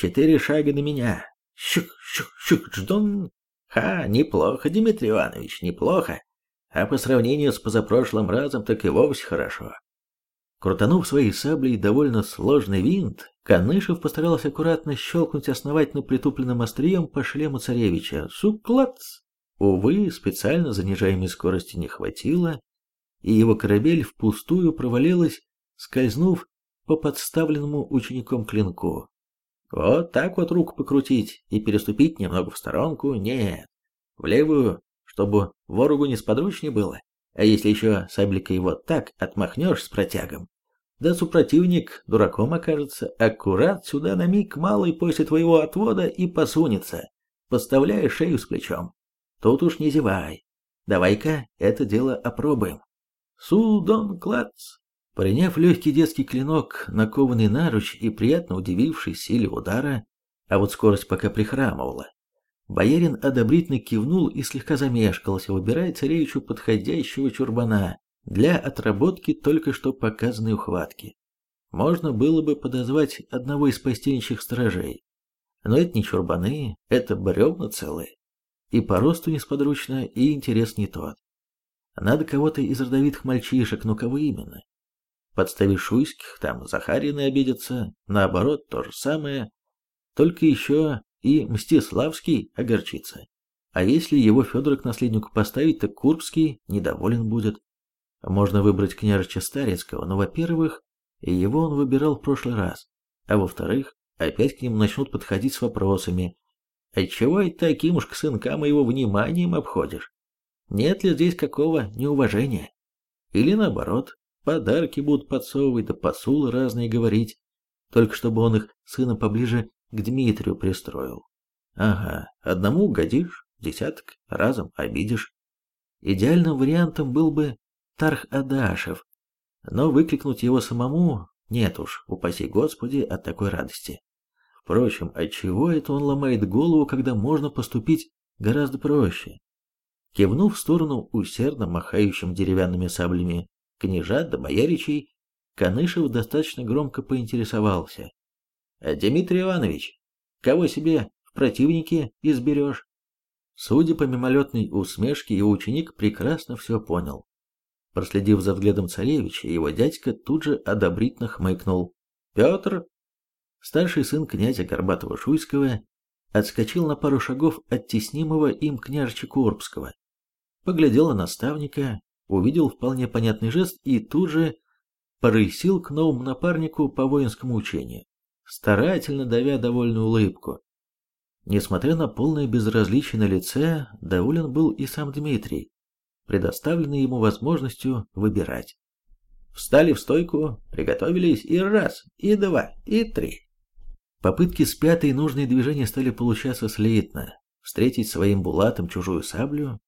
Четыре шага на меня. Щук-щук-щук, ждун. Ха, неплохо, Дмитрий Иванович, неплохо. А по сравнению с позапрошлым разом, так и вовсе хорошо. Крутанув своей саблей довольно сложный винт, Канышев постарался аккуратно щелкнуть основательно притупленным острием по шлему царевича. Суклац! Увы, специально занижаемой скорости не хватило, и его корабель впустую провалилась, скользнув по подставленному учеником клинку. Вот так вот руку покрутить и переступить немного в сторонку? Нет. В левую, чтобы ворогу несподручнее было. А если еще сабликой вот так отмахнешь с протягом, да супротивник дураком окажется, аккурат сюда на миг малый после твоего отвода и посунется, подставляя шею с плечом. Тут уж не зевай. Давай-ка это дело опробуем. Судон клац. Приняв легкий детский клинок, накованный наруч и приятно удививший силе удара, а вот скорость пока прихрамывала, боярин одобрительно кивнул и слегка замешкался, выбирая царевичу подходящего чурбана для отработки только что показанной ухватки. Можно было бы подозвать одного из постельничьих сторожей, но это не чурбаны, это бревна целые. И по росту несподручно, и интерес не тот. Надо кого-то из родовитых мальчишек, но кого именно? Подставишь шуйских, там Захарины обидятся, наоборот, то же самое. Только еще и Мстиславский огорчится. А если его Федора к наследнику поставить, так Курбский недоволен будет. Можно выбрать княжича Старецкого, но, во-первых, его он выбирал в прошлый раз, а во-вторых, опять к нему начнут подходить с вопросами. Отчего это таким уж к сынкам его вниманием обходишь? Нет ли здесь какого неуважения? Или наоборот, Подарки будут подсовывать, да посулы разные говорить, только чтобы он их сына поближе к Дмитрию пристроил. Ага, одному угодишь, десяток разом обидишь. Идеальным вариантом был бы Тарх Адашев, но выкликнуть его самому нет уж, упаси Господи, от такой радости. Впрочем, отчего это он ломает голову, когда можно поступить гораздо проще? Кивнув в сторону усердно махающим деревянными саблями княжат да бояричей, Канышев достаточно громко поинтересовался. «Дмитрий Иванович, кого себе в противнике изберешь?» Судя по мимолетной усмешке, его ученик прекрасно все понял. Проследив за взглядом царевича, его дядька тут же одобрительно хмыкнул. «Петр?» Старший сын князя Горбатова-Шуйского отскочил на пару шагов от теснимого им княжича Курбского. Поглядел на наставника, увидел вполне понятный жест и тут же порысил к новому напарнику по воинскому учению, старательно давя довольную улыбку. Несмотря на полное безразличие на лице, доволен был и сам Дмитрий, предоставленный ему возможностью выбирать. Встали в стойку, приготовились и раз, и два, и три. Попытки с пятой нужные движения стали получаться слитно. Встретить своим булатом чужую саблю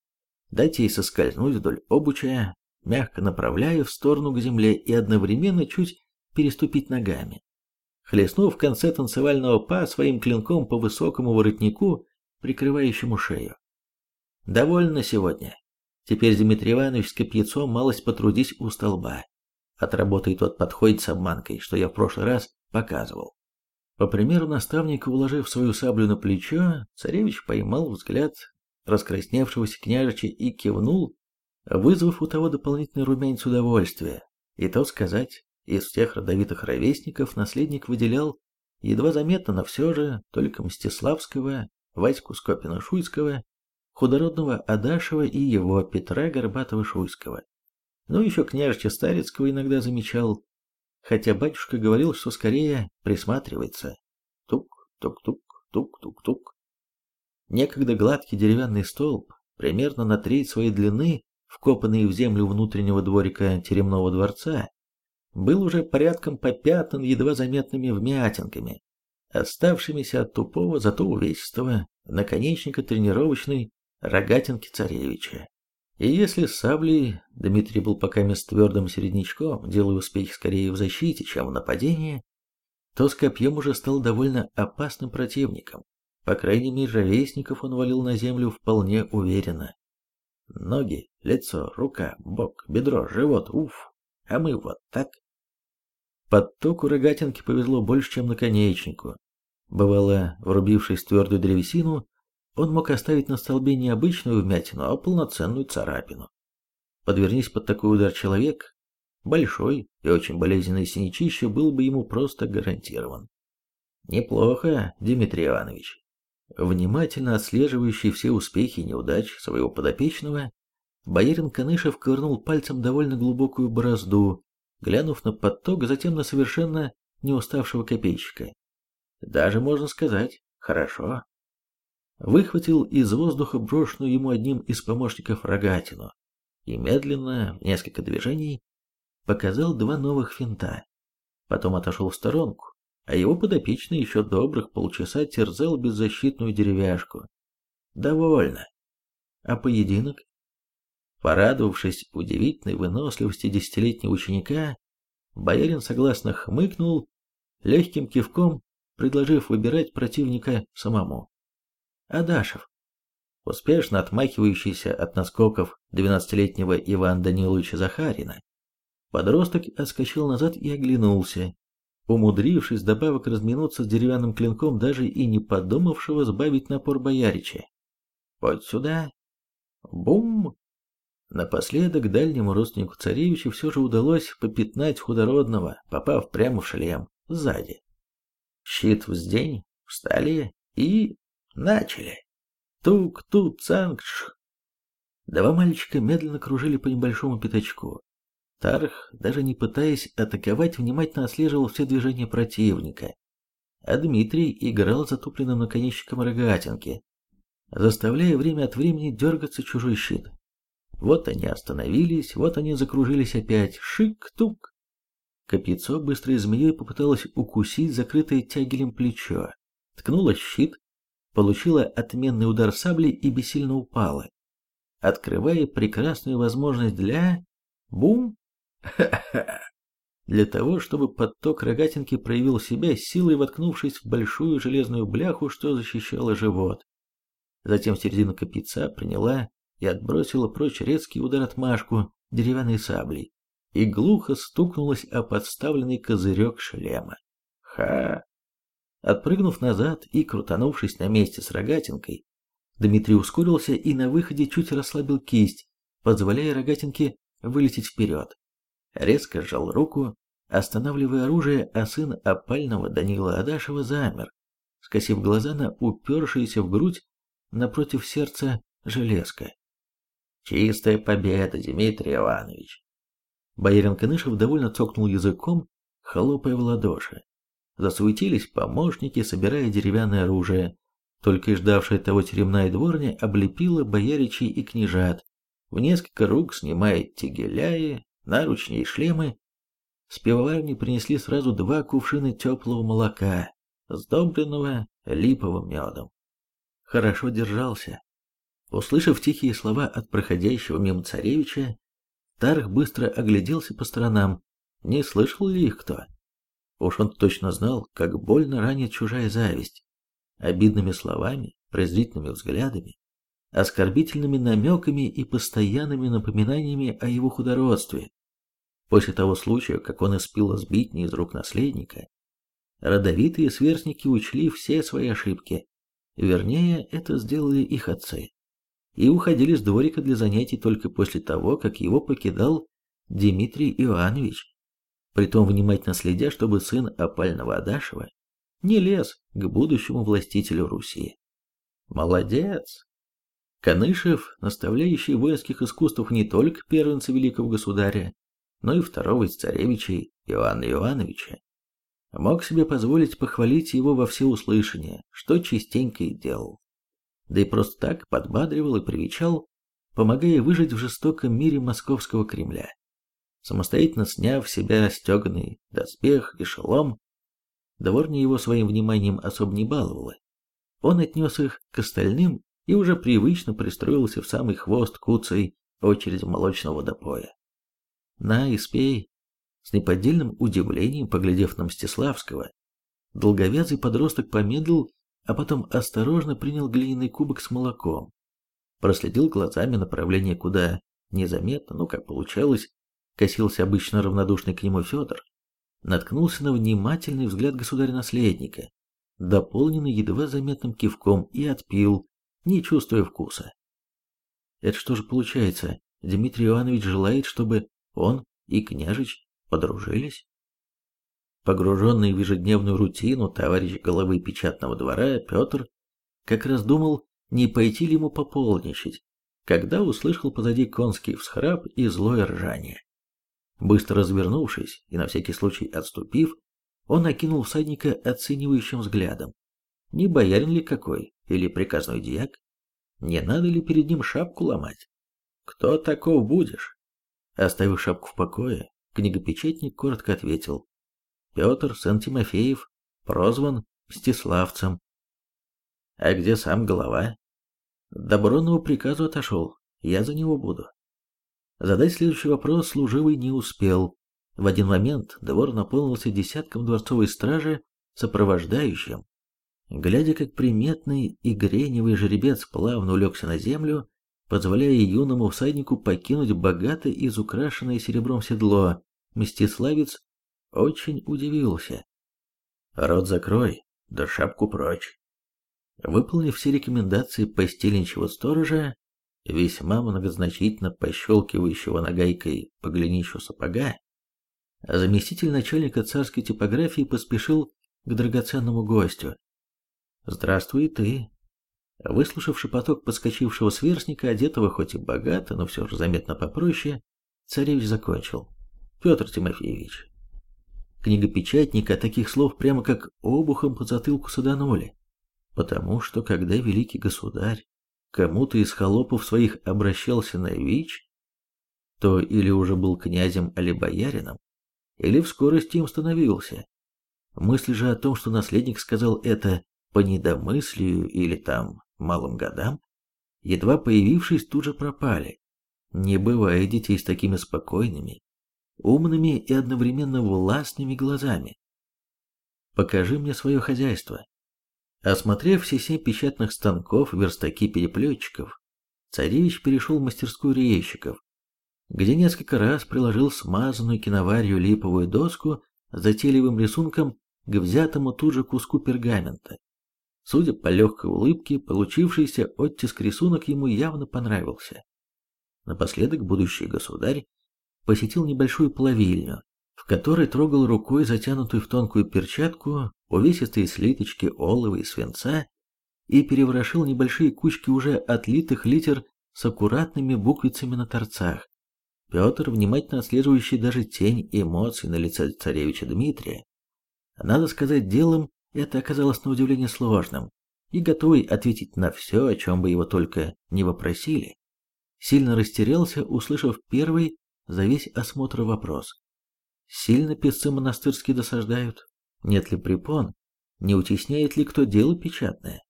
дать ей соскользнуть вдоль обучая, мягко направляя в сторону к земле и одновременно чуть переступить ногами. Хлестнув в конце танцевального па своим клинком по высокому воротнику, прикрывающему шею. Довольно сегодня. Теперь Дмитрий Иванович с копьяцом малость потрудись у столба. Отработай тот подходит с обманкой, что я в прошлый раз показывал. По примеру наставника, уложив свою саблю на плечо, царевич поймал взгляд раскрасневшегося княжича и кивнул, вызвав у того дополнительный румянец удовольствия. И то сказать, из всех родовитых ровесников наследник выделял едва заметно, но все же только Мстиславского, Ваську Скопина-Шуйского, худородного Адашева и его Петра Горбатова-Шуйского. Ну, еще княжича Старецкого иногда замечал, хотя батюшка говорил, что скорее присматривается. Тук, тук-тук, тук-тук-тук. Некогда гладкий деревянный столб, примерно на треть своей длины, вкопанный в землю внутреннего дворика теремного дворца, был уже порядком попятан едва заметными вмятинками, оставшимися от тупого, зато увесистого наконечника тренировочной рогатинки царевича. И если с саблей Дмитрий был пока мест твердым середнячком, делая успехи скорее в защите, чем в нападении, то с копьем уже стал довольно опасным противником. По крайней мере, ровесников он валил на землю вполне уверенно. Ноги, лицо, рука, бок, бедро, живот, уф, а мы вот так. Подтоку рогатинки повезло больше, чем наконечнику. Бывало, врубившись в твердую древесину, он мог оставить на столбе не обычную вмятину, а полноценную царапину. Подвернись под такой удар человек, большой и очень болезненный синячище был бы ему просто гарантирован. Неплохо, Дмитрий Иванович. Внимательно отслеживающий все успехи и неудачи своего подопечного, боярин Канышев ковырнул пальцем довольно глубокую борозду, глянув на поток, затем на совершенно не уставшего копейщика. Даже, можно сказать, хорошо. Выхватил из воздуха брошенную ему одним из помощников рогатину и медленно, несколько движений, показал два новых финта. Потом отошел в сторонку, а его подопечный еще добрых полчаса терзал беззащитную деревяшку. Довольно. А поединок? Порадовавшись удивительной выносливости десятилетнего ученика, боярин согласно хмыкнул, легким кивком предложив выбирать противника самому. Адашев, успешно отмахивающийся от наскоков двенадцатилетнего Ивана Даниловича Захарина, подросток отскочил назад и оглянулся, умудрившись добавок разминуться с деревянным клинком, даже и не подумавшего сбавить напор боярича. «Вот сюда!» Бум! Напоследок дальнему родственнику царевича все же удалось попятнать худородного, попав прямо в шлем, сзади. Щит вздень, встали и... начали. Тук-ту-цанг-ш. Два мальчика медленно кружили по небольшому пятачку. Тарх, даже не пытаясь атаковать, внимательно отслеживал все движения противника, а Дмитрий играл затупленным наконечником рогатинки, заставляя время от времени дергаться чужой щит. Вот они остановились, вот они закружились опять. Шик-тук. Копьецо быстрой змеей попыталось укусить закрытое тягелем плечо, ткнула щит, получила отменный удар сабли и бессильно упала, открывая прекрасную возможность для... Бум! Для того, чтобы подток рогатинки проявил себя, силой воткнувшись в большую железную бляху, что защищала живот. Затем середину копьяца приняла и отбросила прочь резкий удар отмашку деревянной саблей и глухо стукнулась о подставленный козырек шлема. Ха! Отпрыгнув назад и крутанувшись на месте с рогатинкой, Дмитрий ускорился и на выходе чуть расслабил кисть, позволяя рогатинке вылететь вперед резко сжал руку, останавливая оружие, а сын опального Данила Адашева замер, скосив глаза на упершиеся в грудь напротив сердца железка. «Чистая победа, Дмитрий Иванович!» Боярин Канышев довольно цокнул языком, хлопая в ладоши. Засуетились помощники, собирая деревянное оружие. Только и ждавшая того теремная дворня облепила бояричей и княжат, в несколько рук снимая тегеляи, наручни и шлемы, с пивоварни принесли сразу два кувшина теплого молока, сдобренного липовым медом. Хорошо держался. Услышав тихие слова от проходящего мимо царевича, Тарх быстро огляделся по сторонам, не слышал ли их кто. Уж он точно знал, как больно ранит чужая зависть. Обидными словами, презрительными взглядами, оскорбительными намеками и постоянными напоминаниями о его худородстве. После того случая, как он испил сбитни из рук наследника, родовитые сверстники учли все свои ошибки, вернее, это сделали их отцы, и уходили с дворика для занятий только после того, как его покидал Дмитрий Иванович, притом внимательно следя, чтобы сын опального Адашева не лез к будущему властителю Руси. Молодец, Канышев, наставляющий воинских искусствах не только первенца великого государя, но и второго из царевичей Иоанна Ивановича, мог себе позволить похвалить его во всеуслышание, что частенько и делал. Да и просто так подбадривал и привечал, помогая выжить в жестоком мире московского Кремля. Самостоятельно сняв с себя стеганый доспех и шелом, дворня его своим вниманием особо не баловала. Он отнес их к остальным и уже привычно пристроился в самый хвост куцей очереди молочного водопоя. «На, испей!» С неподдельным удивлением, поглядев на Мстиславского, долговязый подросток помедлил, а потом осторожно принял глиняный кубок с молоком. Проследил глазами направление куда незаметно, ну как получалось, косился обычно равнодушный к нему Федор, наткнулся на внимательный взгляд государя-наследника, дополненный едва заметным кивком, и отпил, не чувствуя вкуса. Это что же получается, Дмитрий Иванович желает, чтобы он и княжич подружились? Погруженный в ежедневную рутину товарищ головы печатного двора Петр как раз думал, не пойти ли ему пополничать, когда услышал позади конский всхрап и злое ржание. Быстро развернувшись и на всякий случай отступив, он окинул всадника оценивающим взглядом. Не боярин ли какой, или приказной дьяк? Не надо ли перед ним шапку ломать? Кто таков будешь? Оставив шапку в покое, книгопечатник коротко ответил. Петр, сын прозван Мстиславцем. А где сам голова? До бронного приказу отошел, я за него буду. Задать следующий вопрос служивый не успел. В один момент двор наполнился десятком дворцовой стражи, сопровождающим. Глядя, как приметный и греневый жеребец плавно улегся на землю, позволяя юному всаднику покинуть богато изукрашенное серебром седло, Мстиславец очень удивился. «Рот закрой, да шапку прочь». Выполнив все рекомендации постельничего сторожа, весьма многозначительно пощелкивающего нагайкой по голенищу сапога, заместитель начальника царской типографии поспешил к драгоценному гостю. «Здравствуй ты!» Выслушав шепоток подскочившего сверстника, одетого хоть и богато, но все же заметно попроще, царевич закончил. «Петр Тимофеевич». Книгопечатника таких слов прямо как обухом по затылку саданули, потому что когда великий государь кому-то из холопов своих обращался на ВИЧ, то или уже был князем или боярином, или в скорости им становился. Мысли же о том, что наследник сказал это по недомыслию или там малым годам, едва появившись, тут же пропали. Не бывает детей с такими спокойными, умными и одновременно властными глазами. Покажи мне свое хозяйство, Осмотрев все семь печатных станков, верстаки переплетчиков, царевич перешел в мастерскую резчиков, где несколько раз приложил смазанную киноварью липовую доску с затейливым рисунком к взятому тут же куску пергамента. Судя по легкой улыбке, получившийся оттиск рисунок ему явно понравился. Напоследок будущий государь посетил небольшую плавильню, в которой трогал рукой затянутую в тонкую перчатку увесистые слиточки олова и свинца и переворошил небольшие кучки уже отлитых литер с аккуратными буквицами на торцах. Петр, внимательно отслеживающий даже тень эмоций на лице царевича Дмитрия, надо сказать, делом это оказалось на удивление сложным, и готовый ответить на все, о чем бы его только не вопросили, сильно растерялся, услышав первый за весь осмотр вопрос. Сильно песцы монастырские досаждают? Нет ли препон? Не утесняет ли кто дело печатное?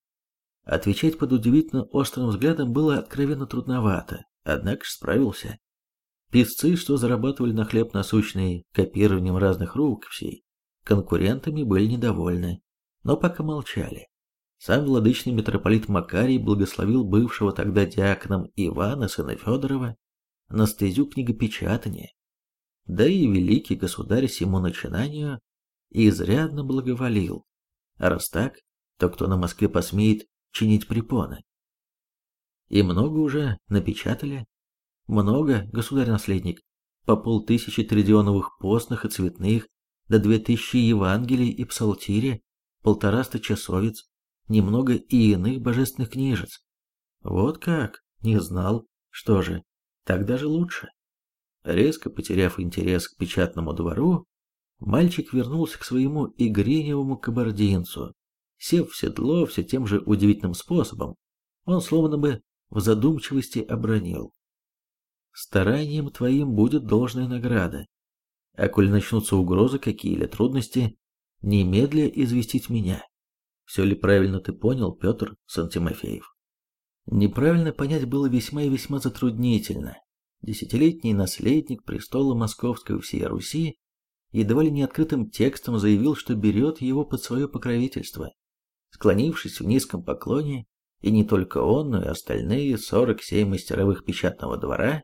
Отвечать под удивительно острым взглядом было откровенно трудновато, однако ж справился. Песцы, что зарабатывали на хлеб насущный копированием разных рукописей, конкурентами были недовольны, но пока молчали. Сам владычный митрополит Макарий благословил бывшего тогда диаконом Ивана, сына Федорова, на стезю книгопечатания да и великий государь всему начинанию изрядно благоволил. А раз так, то кто на Москве посмеет чинить препоны? И много уже напечатали? Много, государь-наследник, по полтысячи тридионовых постных и цветных, до две тысячи Евангелий и Псалтири, полтораста часовец, немного и иных божественных книжец. Вот как, не знал, что же, так даже лучше. Резко потеряв интерес к печатному двору, мальчик вернулся к своему игреневому кабардинцу. Сев в седло все тем же удивительным способом, он словно бы в задумчивости обронил. «Старанием твоим будет должная награда. А коль начнутся угрозы какие-либо трудности, немедля известить меня. Все ли правильно ты понял, Петр Сантимофеев?» Неправильно понять было весьма и весьма затруднительно, десятилетний наследник престола Московской всей Руси, едва ли не открытым текстом заявил, что берет его под свое покровительство. Склонившись в низком поклоне, и не только он, но и остальные 47 мастеровых печатного двора,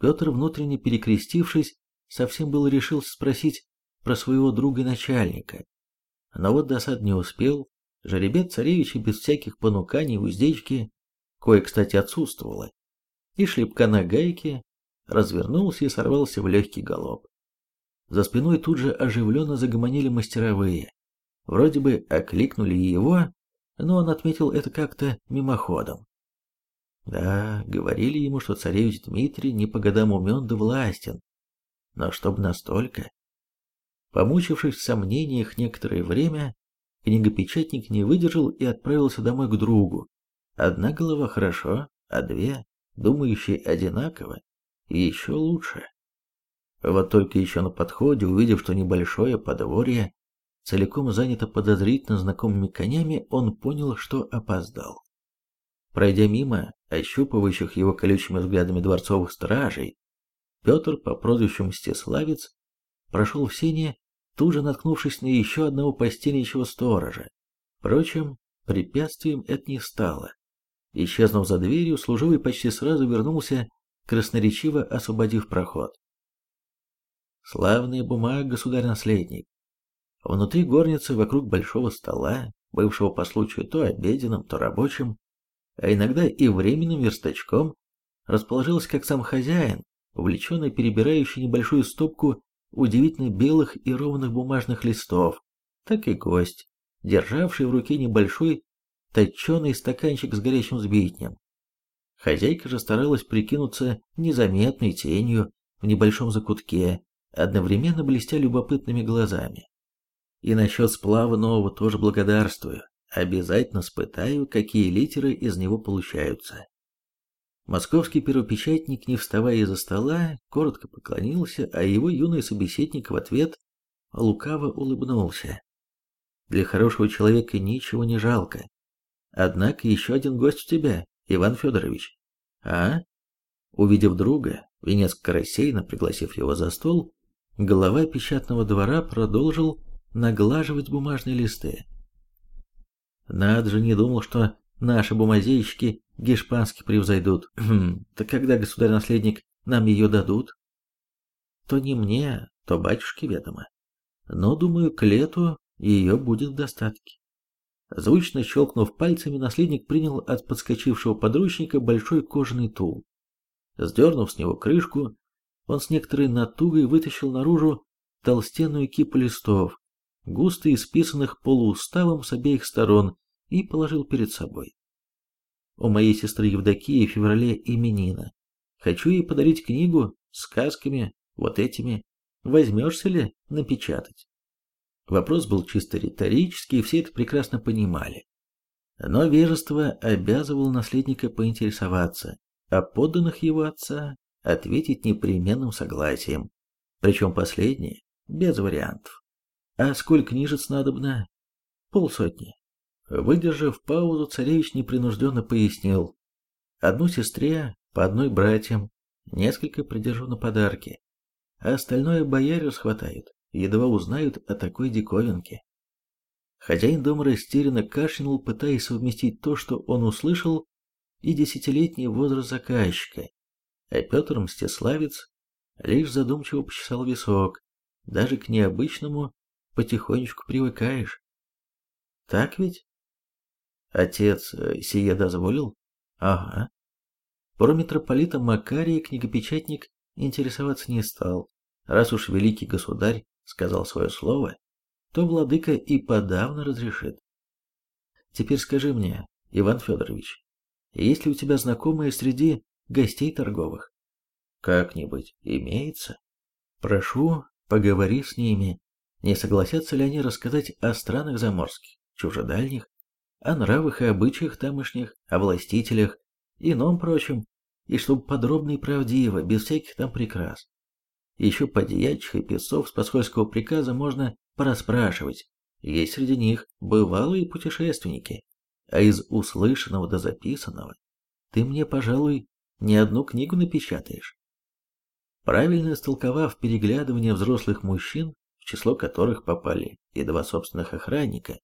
Петр, внутренне перекрестившись, совсем было решился спросить про своего друга-начальника. Но вот досад не успел, жеребец царевича без всяких понуканий уздечки, кое, кстати, отсутствовало, и шлепка на гайке, развернулся и сорвался в легкий галоп. За спиной тут же оживленно загомонили мастеровые. Вроде бы окликнули его, но он отметил это как-то мимоходом. Да, говорили ему, что царевич Дмитрий не по годам умен да властен. Но чтоб настолько... Помучившись в сомнениях некоторое время, книгопечатник не выдержал и отправился домой к другу. Одна голова хорошо, а две, думающие одинаково, еще лучше. Вот только еще на подходе, увидев, что небольшое подворье целиком занято подозрительно знакомыми конями, он понял, что опоздал. Пройдя мимо ощупывающих его колючими взглядами дворцовых стражей, Петр по прозвищу Мстиславец прошел в сене, тут же наткнувшись на еще одного постельничего сторожа. Впрочем, препятствием это не стало. Исчезнув за дверью, служивый почти сразу вернулся, красноречиво освободив проход. Славная бумага, государь-наследник. Внутри горницы, вокруг большого стола, бывшего по случаю то обеденным, то рабочим, а иногда и временным верстачком, расположился как сам хозяин, увлеченно перебирающий небольшую стопку удивительно белых и ровных бумажных листов, так и гость, державший в руке небольшой точеный стаканчик с горячим сбитнем. Хозяйка же старалась прикинуться незаметной тенью в небольшом закутке, одновременно блестя любопытными глазами. И насчет сплава нового тоже благодарствую. Обязательно спытаю, какие литеры из него получаются. Московский первопечатник, не вставая из-за стола, коротко поклонился, а его юный собеседник в ответ лукаво улыбнулся. Для хорошего человека ничего не жалко. Однако еще один гость у тебя, Иван Федорович. А? Увидев друга, Венец рассеянно пригласив его за стол, глава печатного двора продолжил наглаживать бумажные листы. Над же не думал, что наши бумазейщики гешпански превзойдут. Хм, так когда государь-наследник нам ее дадут? То не мне, то батюшке ведомо. Но, думаю, к лету ее будет в достатке. Звучно щелкнув пальцами, наследник принял от подскочившего подручника большой кожаный тул. Сдернув с него крышку, он с некоторой натугой вытащил наружу толстенную кипу листов, густо исписанных полууставом с обеих сторон, и положил перед собой. У моей сестры Евдокии в феврале именина. Хочу ей подарить книгу с сказками, вот этими. Возьмешься ли напечатать? Вопрос был чисто риторический, и все это прекрасно понимали. Но вежество обязывало наследника поинтересоваться, а подданных его отца ответить непременным согласием, причем последнее без вариантов. А сколько книжец надобно? Полсотни. Выдержав паузу, царевич непринужденно пояснил. Одну сестре, по одной братьям, несколько придержу на подарки, а остальное бояре схватают едва узнают о такой диковинке. Хозяин дома растерянно кашлянул, пытаясь совместить то, что он услышал, и десятилетний возраст заказчика, а Петр Мстиславец лишь задумчиво почесал висок, даже к необычному потихонечку привыкаешь. Так ведь? Отец э, сие дозволил? Ага. Про митрополита Макария книгопечатник интересоваться не стал, раз уж великий государь сказал свое слово, то владыка и подавно разрешит. Теперь скажи мне, Иван Федорович, есть ли у тебя знакомые среди гостей торговых? Как-нибудь имеется? Прошу, поговори с ними. Не согласятся ли они рассказать о странах заморских, чужедальних, о нравах и обычаях тамошних, о властителях, ином прочем, и чтобы подробно и правдиво, без всяких там прикрас. Еще подьячих и песцов с посольского приказа можно пораспрашивать. Есть среди них бывалые путешественники. А из услышанного до записанного ты мне, пожалуй, не одну книгу напечатаешь. Правильно истолковав переглядывание взрослых мужчин, в число которых попали и два собственных охранника,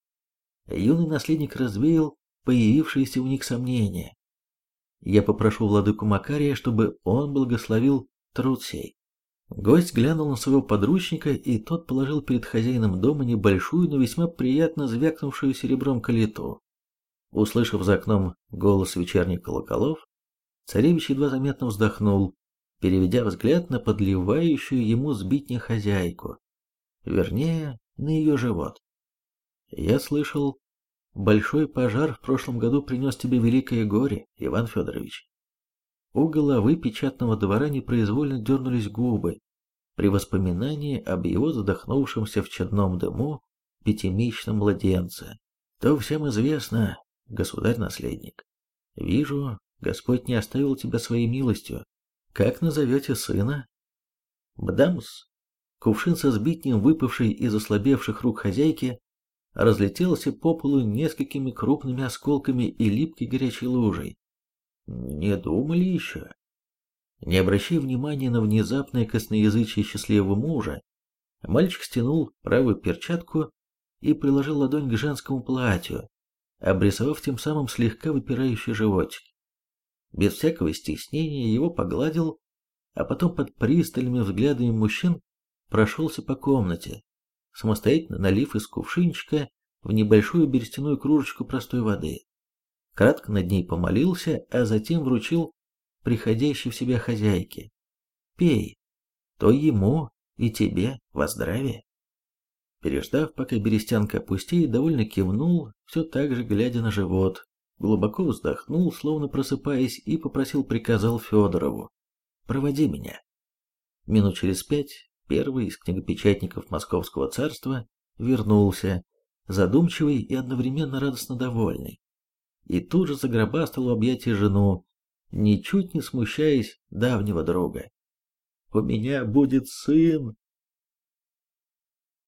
юный наследник развеял появившиеся у них сомнения. Я попрошу владыку Макария, чтобы он благословил труд сей. Гость глянул на своего подручника, и тот положил перед хозяином дома небольшую, но весьма приятно звякнувшую серебром калиту. Услышав за окном голос вечерних колоколов, царевич едва заметно вздохнул, переведя взгляд на подливающую ему сбитня хозяйку, вернее, на ее живот. «Я слышал, большой пожар в прошлом году принес тебе великое горе, Иван Федорович». У головы печатного двора непроизвольно дернулись губы при воспоминании об его задохнувшемся в чадном дыму пятимесячном младенце. То всем известно, государь-наследник. Вижу, Господь не оставил тебя своей милостью. Как назовете сына? Бдамс. Кувшин со сбитнем, выпавший из ослабевших рук хозяйки, разлетелся по полу несколькими крупными осколками и липкой горячей лужей. Не думали еще? Не обращая внимания на внезапное косноязычие счастливого мужа, мальчик стянул правую перчатку и приложил ладонь к женскому платью, обрисовав тем самым слегка выпирающий животик. Без всякого стеснения его погладил, а потом под пристальными взглядами мужчин прошелся по комнате, самостоятельно налив из кувшинчика в небольшую берестяную кружечку простой воды. Кратко над ней помолился, а затем вручил приходящей в себя хозяйке. «Пей, то ему и тебе во здравие». Переждав, пока берестянка опустеет, довольно кивнул, все так же глядя на живот, глубоко вздохнул, словно просыпаясь, и попросил, приказал Федорову. «Проводи меня». Минут через пять первый из книгопечатников Московского царства вернулся, задумчивый и одновременно радостно довольный. И тут же загробастал в объятия жену, ничуть не смущаясь давнего друга. «У меня будет сын!»